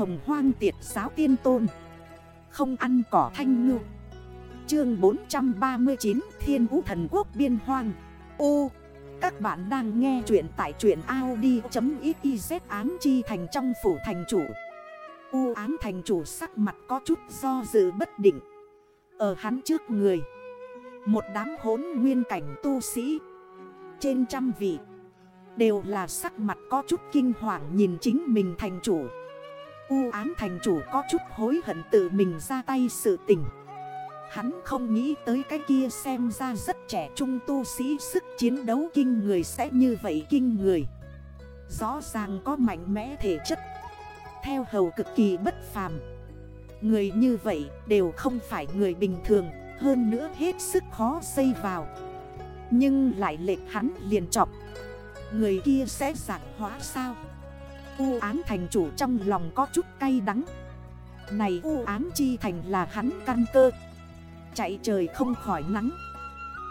hồng hoang tiệt giáo tiên tôn. Không ăn cỏ thanh ngư. Chương 439 Thiên Vũ Thần Quốc Biên Hoang. U, Các bạn đang nghe chuyện tại truyện Audi.xyz án chi thành trong phủ thành chủ. U án thành chủ sắc mặt có chút do dự bất định. Ở hắn trước người, Một đám hốn nguyên cảnh tu sĩ Trên trăm vị Đều là sắc mặt có chút kinh hoàng nhìn chính mình thành chủ. U ám thành chủ có chút hối hận tự mình ra tay sự tình. Hắn không nghĩ tới cái kia xem ra rất trẻ trung tu sĩ sức chiến đấu kinh người sẽ như vậy kinh người. Rõ ràng có mạnh mẽ thể chất, Theo hầu cực kỳ bất phàm. Người như vậy đều không phải người bình thường, Hơn nữa hết sức khó xây vào. Nhưng lại lệch hắn liền chọc. Người kia sẽ giảng hóa sao? U án thành chủ trong lòng có chút cay đắng. Này, u án chi thành là hắn căn cơ. Chạy trời không khỏi nắng.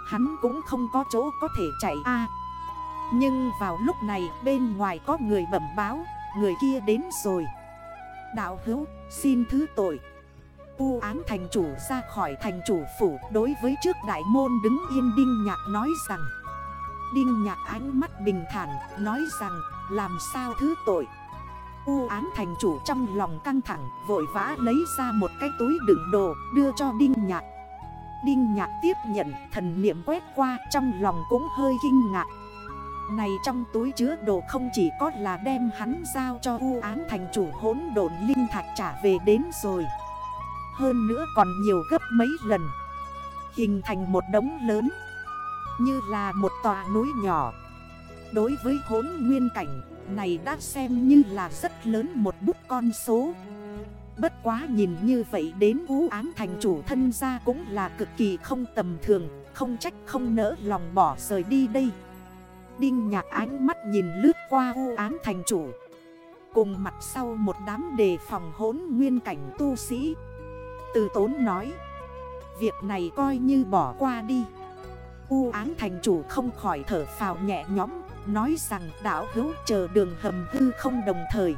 Hắn cũng không có chỗ có thể chạy a. Nhưng vào lúc này, bên ngoài có người bẩm báo, Người kia đến rồi. Đạo hữu, xin thứ tội. U án thành chủ ra khỏi thành chủ phủ, Đối với trước đại môn đứng yên đinh nhạc nói rằng. Đinh nhạc ánh mắt bình thản, Nói rằng, làm sao thứ tội? U án thành chủ trong lòng căng thẳng, Vội vã lấy ra một cái túi đựng đồ, Đưa cho Đinh nhạc. Đinh nhạc tiếp nhận, thần niệm quét qua, Trong lòng cũng hơi kinh ngạc. Này trong túi chứa đồ không chỉ có là đem hắn giao cho U án thành chủ hỗn độn linh thạch trả về đến rồi. Hơn nữa còn nhiều gấp mấy lần. Hình thành một đống lớn. Như là một tòa núi nhỏ. Đối với hốn nguyên cảnh này đã xem như là rất lớn một bút con số. Bất quá nhìn như vậy đến vũ án thành chủ thân ra cũng là cực kỳ không tầm thường, Không trách không nỡ lòng bỏ rời đi đây. Đinh nhạc ánh mắt nhìn lướt qua vũ án thành chủ. Cùng mặt sau một đám đề phòng hốn nguyên cảnh tu sĩ. Từ tốn nói, Việc này coi như bỏ qua đi. U án thành chủ không khỏi thở phào nhẹ nhõm, Nói rằng đảo hữu, chờ đường hầm hư không đồng thời.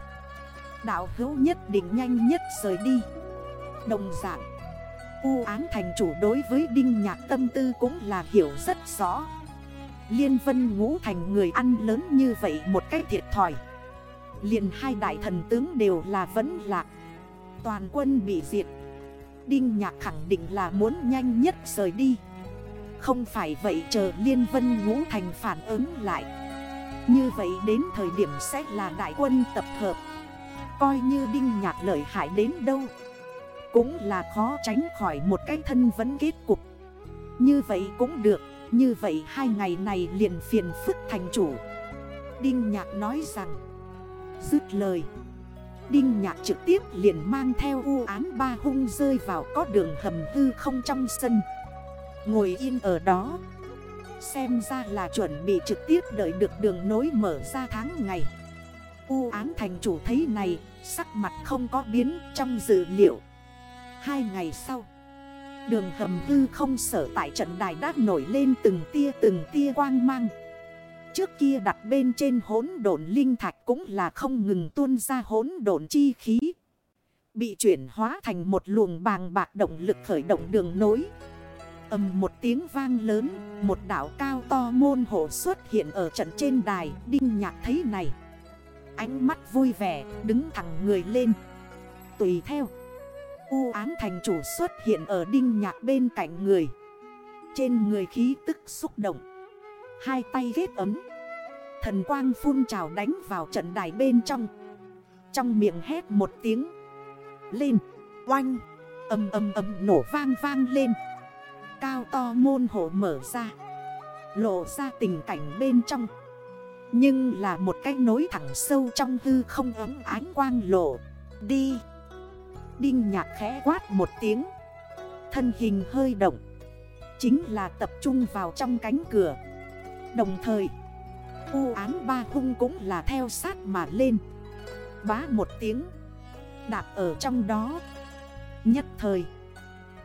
Đảo hữu nhất định nhanh nhất rời đi. Đồng dạng, U án thành chủ đối với Đinh Nhạc tâm tư cũng là hiểu rất rõ. Liên vân ngũ thành người ăn lớn như vậy một cách thiệt thòi. Liền hai đại thần tướng đều là vẫn lạc. Toàn quân bị diệt. Đinh Nhạc khẳng định là muốn nhanh nhất rời đi không phải vậy chờ Liên Vân Ngũ Thành phản ứng lại. Như vậy đến thời điểm sẽ là đại quân tập hợp. Coi như Đinh Nhạc lợi hại đến đâu. Cũng là khó tránh khỏi một cái thân vấn kết cục. Như vậy cũng được. Như vậy hai ngày này liền phiền phức thành chủ. Đinh Nhạc nói rằng, Dứt lời. Đinh Nhạc trực tiếp liền mang theo u án ba hung rơi vào có đường hầm hư không trong sân. Ngồi yên ở đó. Xem ra là chuẩn bị trực tiếp đợi được đường nối mở ra tháng ngày. U án thành chủ thấy này, Sắc mặt không có biến trong dữ liệu. Hai ngày sau, Đường hầm hư không sở tại trận đài đã nổi lên từng tia từng tia quang mang. Trước kia đặt bên trên hốn độn linh thạch cũng là không ngừng tuôn ra hốn độn chi khí. Bị chuyển hóa thành một luồng bàng bạc động lực khởi động đường nối. Âm một tiếng vang lớn, Một đảo cao to môn hộ xuất hiện ở trận trên đài, Đinh nhạc thấy này. Ánh mắt vui vẻ, đứng thẳng người lên. Tùy theo, U án thành chủ xuất hiện ở đinh nhạc bên cạnh người. Trên người khí tức xúc động. Hai tay ghét ấm. Thần quang phun trào đánh vào trận đài bên trong. Trong miệng hét một tiếng. Lên, Oanh. Âm âm âm nổ vang vang lên cao to môn hộ mở ra, Lộ ra tình cảnh bên trong. Nhưng là một cái nối thẳng sâu trong hư không ấm ánh quang lộ. Đi. Đinh nhạc khẽ quát một tiếng. Thân hình hơi động. Chính là tập trung vào trong cánh cửa. Đồng thời, U án ba hung cũng là theo sát mà lên. Bá một tiếng. Đạp ở trong đó. Nhất thời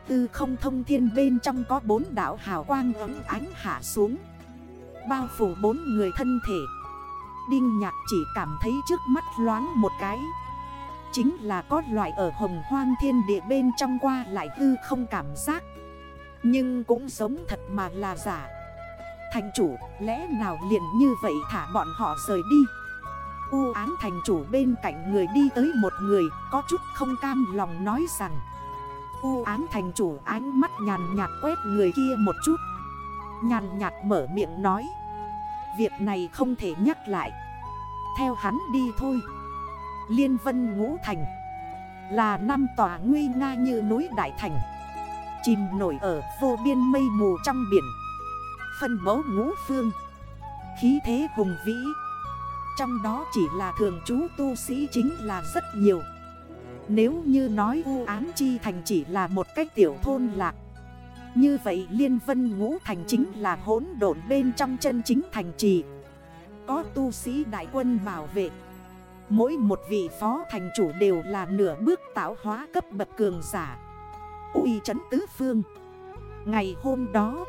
tư không thông thiên bên trong có bốn đảo hào quang ấm ánh hạ xuống. Bao phủ bốn người thân thể. Đinh nhạc chỉ cảm thấy trước mắt loáng một cái. Chính là có loại ở hồng hoang thiên địa bên trong qua lại hư không cảm giác. Nhưng cũng giống thật mà là giả. Thành chủ, lẽ nào liền như vậy thả bọn họ rời đi? U án thành chủ bên cạnh người đi tới một người, Có chút không cam lòng nói rằng U án thành chủ, ánh mắt nhàn nhạt quét người kia một chút. Nhàn nhạt mở miệng nói, Việc này không thể nhắc lại. Theo hắn đi thôi. Liên vân ngũ thành Là năm tòa nguy nga như núi Đại Thành. Chìm nổi ở vô biên mây mù trong biển. Phân bố ngũ phương. Khí thế hùng vĩ. Trong đó chỉ là thường trú tu sĩ chính là rất nhiều. Nếu như nói u án chi thành chỉ là một cách tiểu thôn lạc, Như vậy liên vân ngũ thành chính là hỗn độn bên trong chân chính thành trì. Có tu sĩ đại quân bảo vệ, Mỗi một vị phó thành chủ đều là nửa bước tạo hóa cấp bậc cường giả. Uy trấn tứ phương. Ngày hôm đó,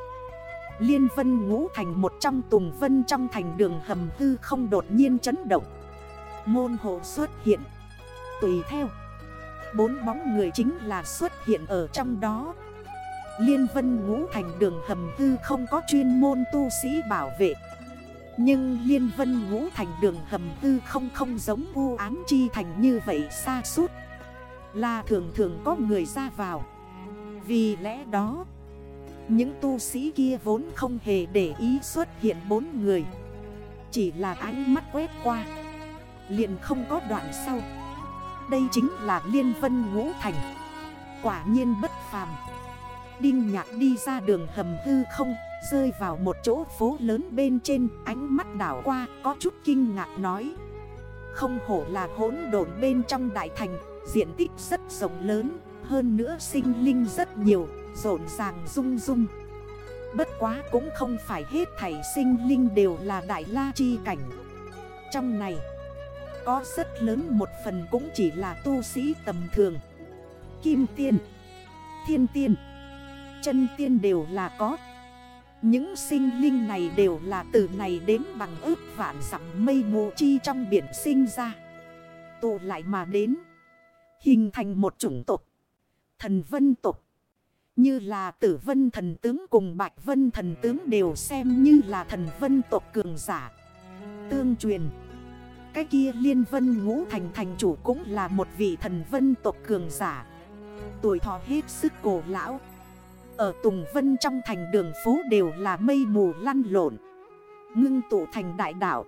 Liên vân ngũ thành một trong tùng vân trong thành đường hầm hư không đột nhiên chấn động. Môn hộ xuất hiện, Tùy theo. Bốn bóng người chính là xuất hiện ở trong đó. Liên vân ngũ thành đường hầm hư không có chuyên môn tu sĩ bảo vệ. Nhưng liên vân ngũ thành đường hầm hư không không giống u án chi thành như vậy xa suốt. Là thường thường có người ra vào. Vì lẽ đó, những tu sĩ kia vốn không hề để ý xuất hiện bốn người. Chỉ là ánh mắt quét qua. Liền không có đoạn sau. Đây chính là Liên Vân Ngũ Thành. Quả nhiên bất phàm. Đinh nhạc đi ra đường hầm hư không, Rơi vào một chỗ phố lớn bên trên, Ánh mắt đảo qua, có chút kinh ngạc nói. Không hổ là hỗn độn bên trong đại thành, Diện tích rất rộng lớn, Hơn nữa sinh linh rất nhiều, rộn ràng rung rung. Bất quá cũng không phải hết thảy sinh linh đều là đại la chi cảnh. Trong này có rất lớn, một phần cũng chỉ là tu sĩ tầm thường Kim tiên, Thiên tiên, Chân tiên đều là có Những sinh linh này đều là từ này đến bằng ước vạn dặm mây mù chi trong biển sinh ra Tụ lại mà đến, Hình thành một chủng tộc, Thần vân tộc như là tử vân thần tướng cùng bạch vân thần tướng đều xem như là thần vân tộc cường giả. Tương truyền. Cái kia liên vân ngũ thành thành chủ cũng là một vị thần vân tộc cường giả. Tuổi thọ hết sức cổ lão. Ở Tùng Vân trong thành đường phố đều là mây mù lăn lộn. Ngưng tụ thành đại đảo.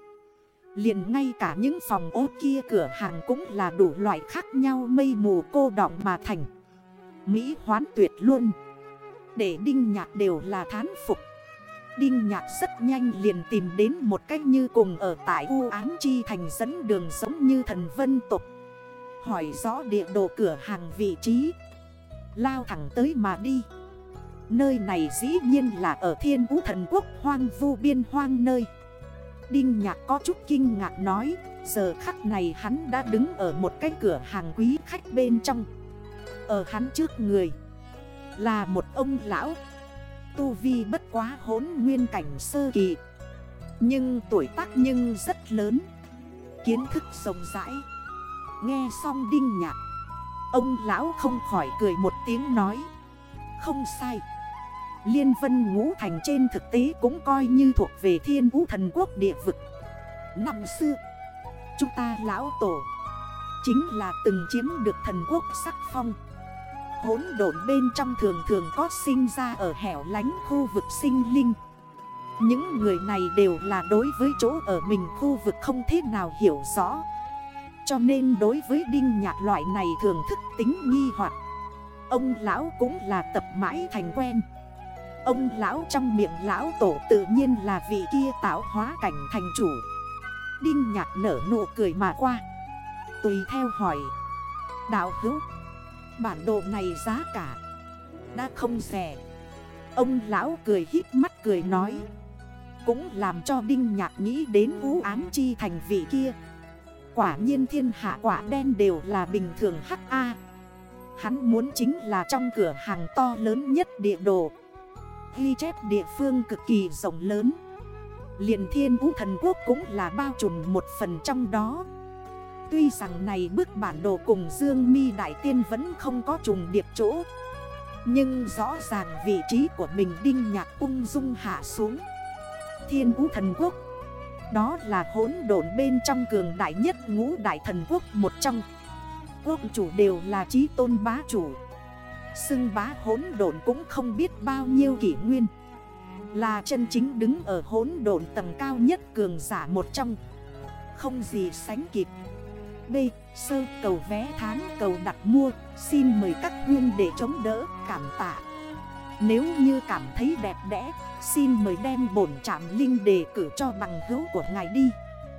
liền ngay cả những phòng ô kia cửa hàng cũng là đủ loại khác nhau mây mù cô đọng mà thành. Mỹ hoán tuyệt luôn Để Đinh Nhạc đều là thán phục Đinh Nhạc rất nhanh liền tìm đến một cách như cùng ở tại U Án Chi thành dẫn đường giống như thần vân tục. Hỏi rõ địa đồ cửa hàng vị trí. Lao thẳng tới mà đi. Nơi này dĩ nhiên là ở thiên vũ thần quốc hoang vu biên hoang nơi. Đinh Nhạc có chút kinh ngạc nói, Giờ khắc này hắn đã đứng ở một cái cửa hàng quý khách bên trong. Ở hắn trước người Là một ông lão. Tu vi bất quá hốn nguyên cảnh sơ kỳ. Nhưng tuổi tác nhưng rất lớn. Kiến thức rộng rãi. Nghe xong đinh nhạc, Ông lão không khỏi cười một tiếng nói, Không sai. Liên vân ngũ thành trên thực tế cũng coi như thuộc về thiên vũ thần quốc địa vực. Năm xưa, Chúng ta lão tổ Chính là từng chiếm được thần quốc sắc phong hỗn độn bên trong thường thường có sinh ra ở hẻo lánh khu vực sinh linh. Những người này đều là đối với chỗ ở mình khu vực không thế nào hiểu rõ. Cho nên đối với đinh nhạc loại này thường thức tính nghi hoặc, Ông lão cũng là tập mãi thành quen. Ông lão trong miệng lão tổ tự nhiên là vị kia tạo hóa cảnh thành chủ. Đinh nhạc nở nụ cười mà qua. Tùy theo hỏi, Đạo hữu Bản đồ này giá cả. Đã không rẻ. Ông lão cười hít mắt cười nói. Cũng làm cho Đinh Nhạc nghĩ đến vũ án chi thành vị kia. Quả nhiên thiên hạ quả đen đều là bình thường HA Hắn muốn chính là trong cửa hàng to lớn nhất địa đồ. Ghi chép địa phương cực kỳ rộng lớn. Liền thiên vũ thần quốc cũng là bao trùm một phần trong đó. Tuy rằng này bức bản đồ cùng Dương mi Đại Tiên vẫn không có trùng điệp chỗ. Nhưng rõ ràng vị trí của mình đinh nhạc ung dung hạ xuống. Thiên vũ thần quốc. Đó là hỗn độn bên trong cường đại nhất ngũ đại thần quốc một trong. Quốc chủ đều là trí tôn bá chủ. Xưng bá hỗn độn cũng không biết bao nhiêu kỷ nguyên. Là chân chính đứng ở hỗn độn tầng cao nhất cường giả một trong. Không gì sánh kịp. B. Sơ cầu vé tháng cầu đặt mua, Xin mời các huyên để chống đỡ, cảm tạ Nếu như cảm thấy đẹp đẽ, Xin mời đem bổn trạm linh đề cử cho bằng hữu của ngài đi